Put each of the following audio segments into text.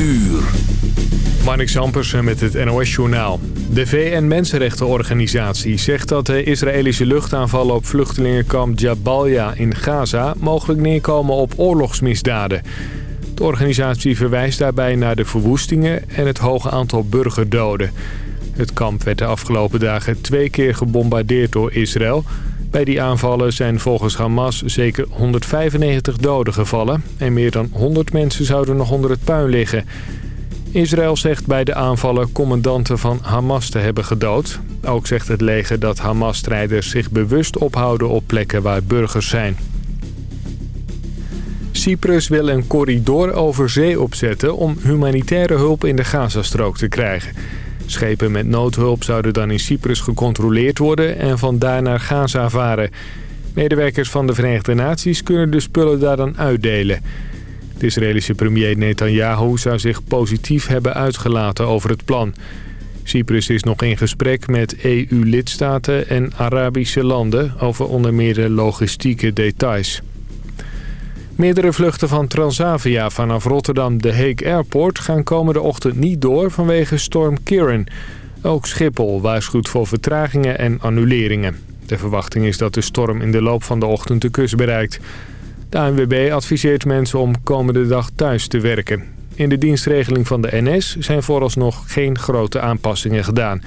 uur. Marnik Zampersen met het NOS-journaal. De VN-Mensenrechtenorganisatie zegt dat de Israëlische luchtaanvallen op vluchtelingenkamp Jabalia in Gaza mogelijk neerkomen op oorlogsmisdaden. De organisatie verwijst daarbij naar de verwoestingen en het hoge aantal burgerdoden. Het kamp werd de afgelopen dagen twee keer gebombardeerd door Israël. Bij die aanvallen zijn volgens Hamas zeker 195 doden gevallen... en meer dan 100 mensen zouden nog onder het puin liggen... Israël zegt bij de aanvallen commandanten van Hamas te hebben gedood. Ook zegt het leger dat Hamas-strijders zich bewust ophouden op plekken waar burgers zijn. Cyprus wil een corridor over zee opzetten om humanitaire hulp in de Gazastrook te krijgen. Schepen met noodhulp zouden dan in Cyprus gecontroleerd worden en vandaar naar Gaza varen. Medewerkers van de Verenigde Naties kunnen de spullen daar dan uitdelen. De Israëlische premier Netanyahu zou zich positief hebben uitgelaten over het plan. Cyprus is nog in gesprek met EU-lidstaten en Arabische landen over onder meer de logistieke details. Meerdere vluchten van Transavia vanaf Rotterdam de Hague Airport gaan komende ochtend niet door vanwege storm Kieran. Ook Schiphol waarschuwt voor vertragingen en annuleringen. De verwachting is dat de storm in de loop van de ochtend de kust bereikt. De ANWB adviseert mensen om komende dag thuis te werken. In de dienstregeling van de NS zijn vooralsnog geen grote aanpassingen gedaan.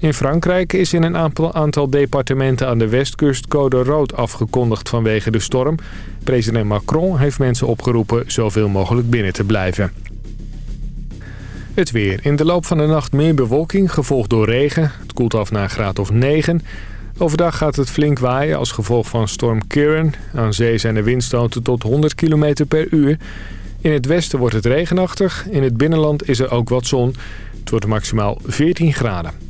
In Frankrijk is in een aantal departementen aan de westkust code rood afgekondigd vanwege de storm. President Macron heeft mensen opgeroepen zoveel mogelijk binnen te blijven. Het weer. In de loop van de nacht meer bewolking, gevolgd door regen. Het koelt af naar een graad of 9. Overdag gaat het flink waaien als gevolg van storm Kieran. Aan zee zijn de windstoten tot 100 km per uur. In het westen wordt het regenachtig. In het binnenland is er ook wat zon. Het wordt maximaal 14 graden.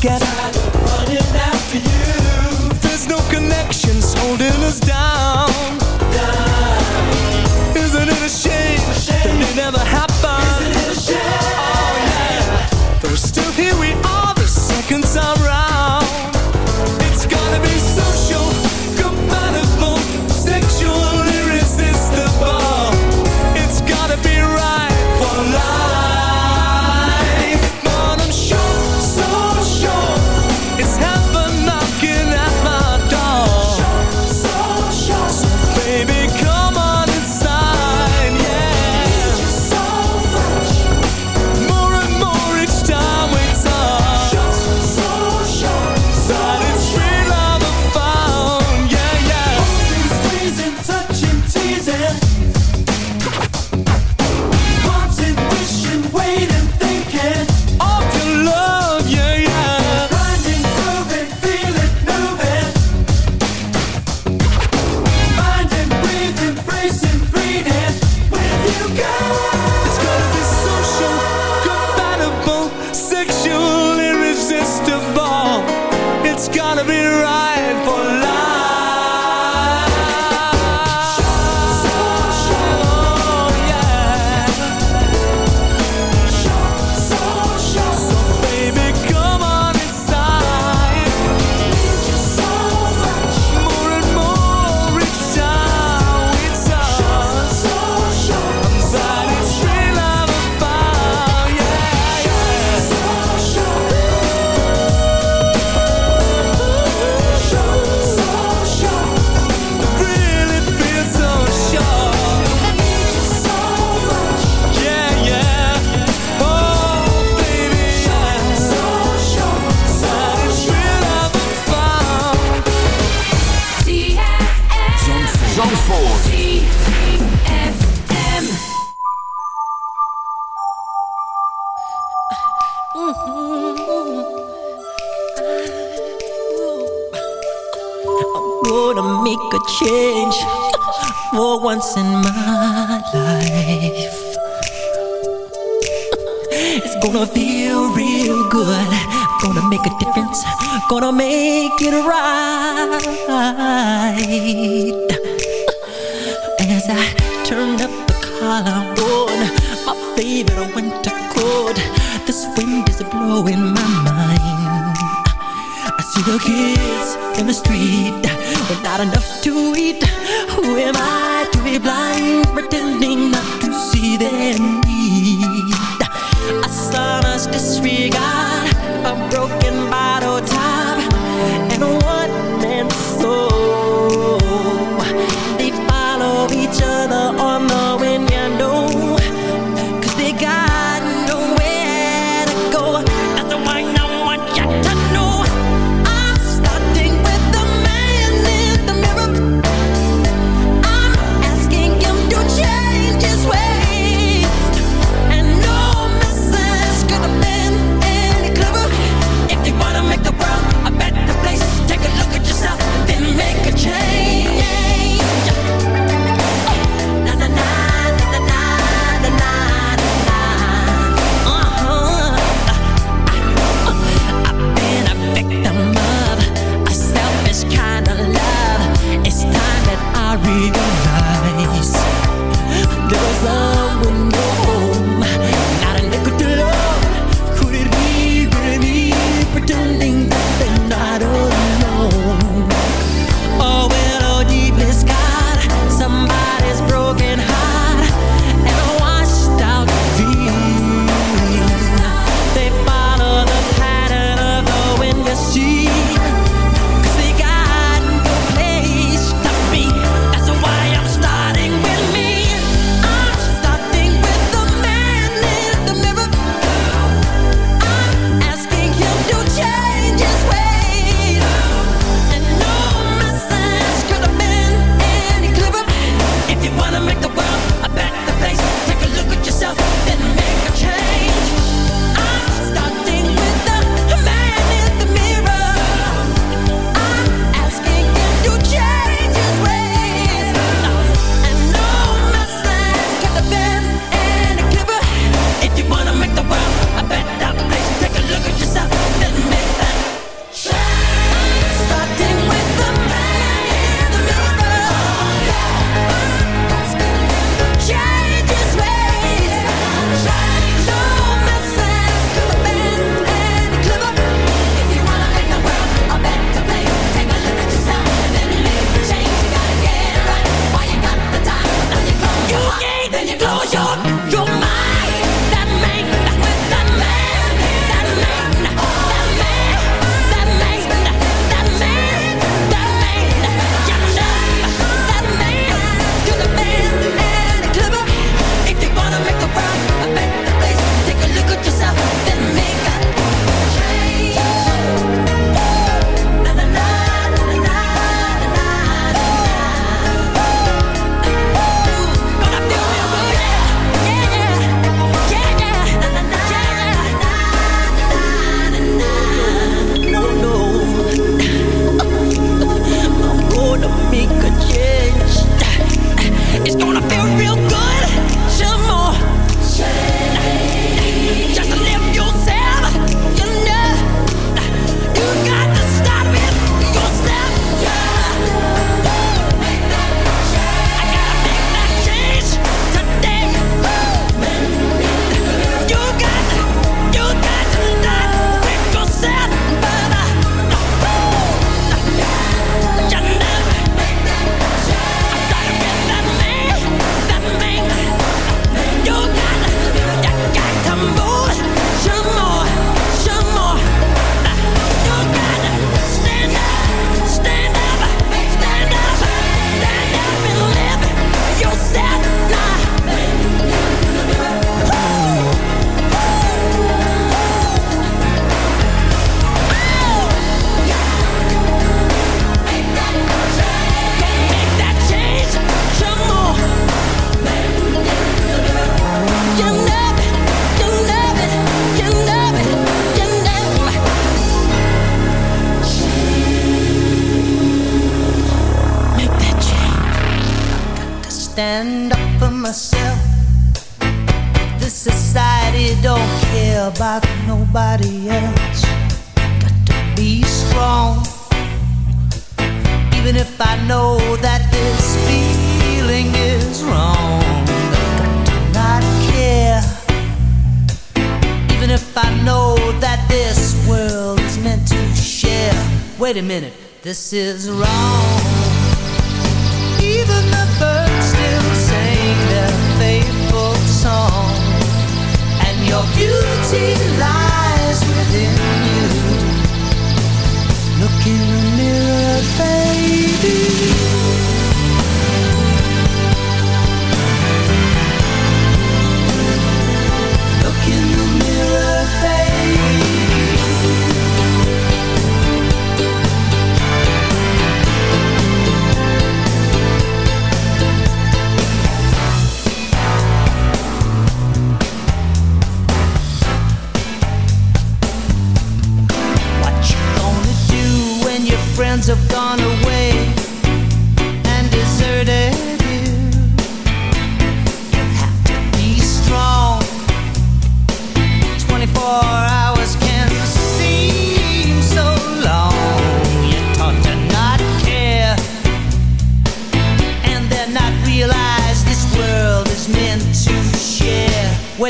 together it's gonna be right for life. gonna make it right.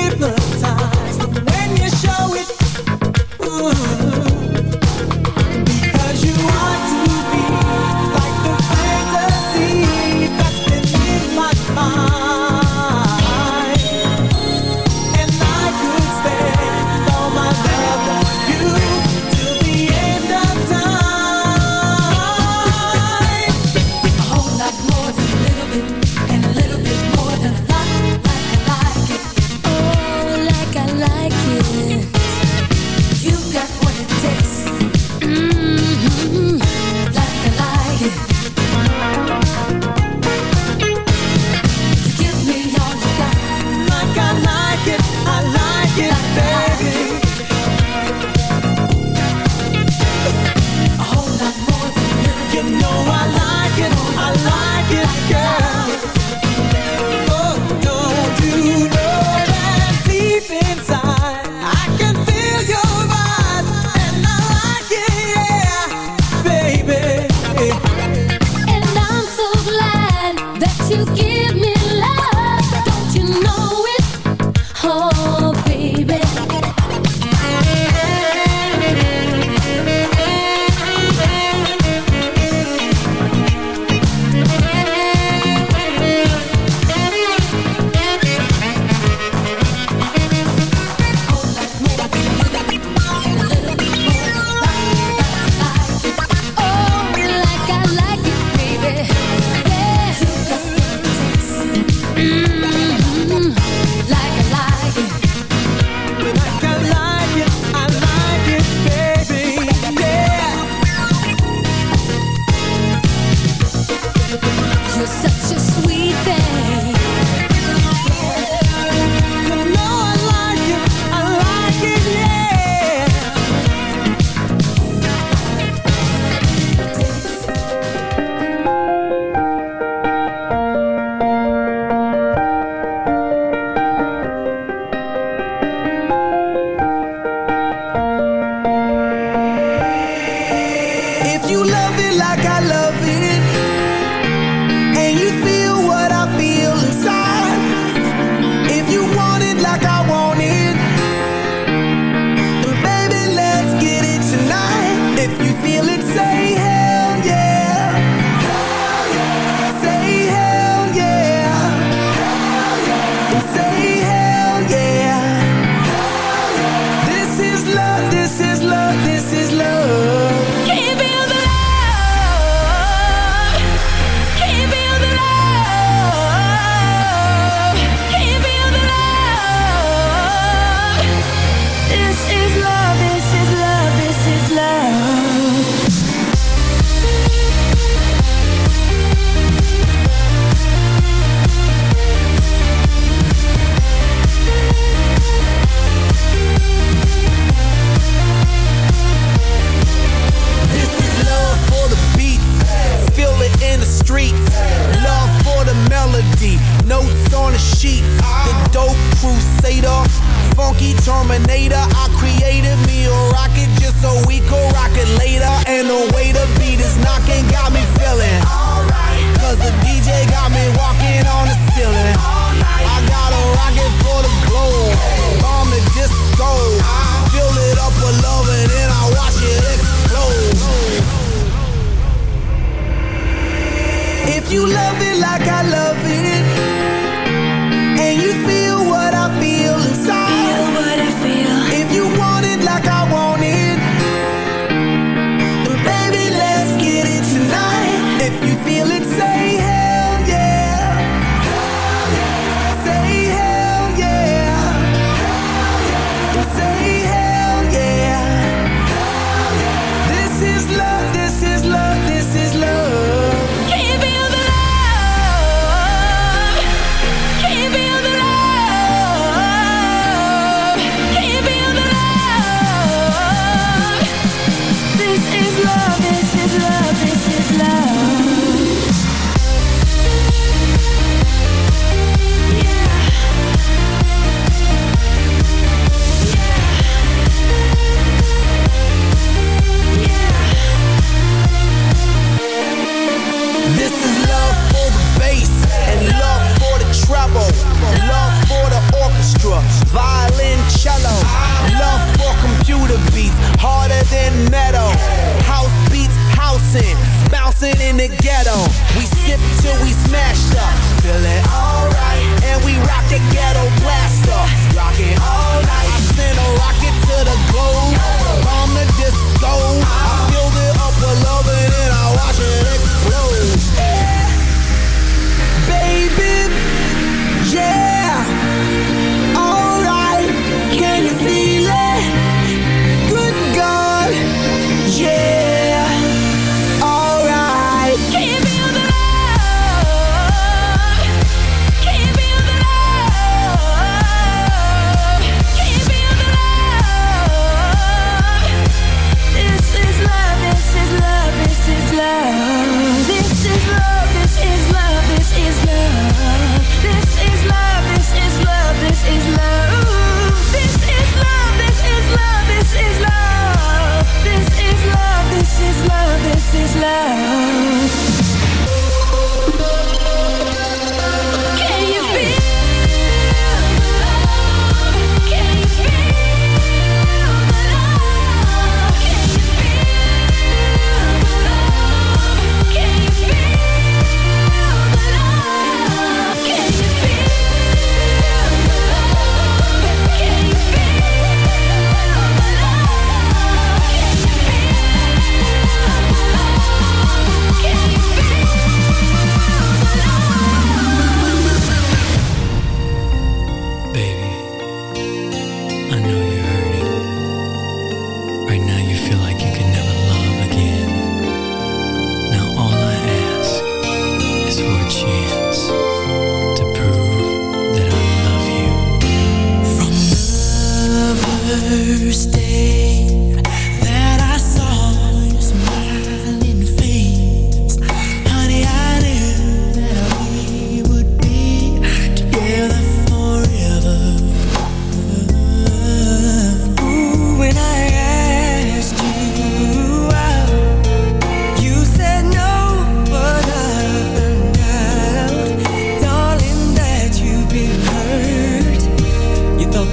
bir daha.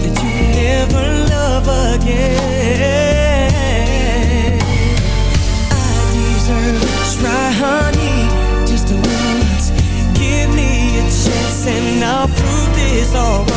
that you'll love again. I deserve honey, just a once. Give me a chance and I'll prove this alright.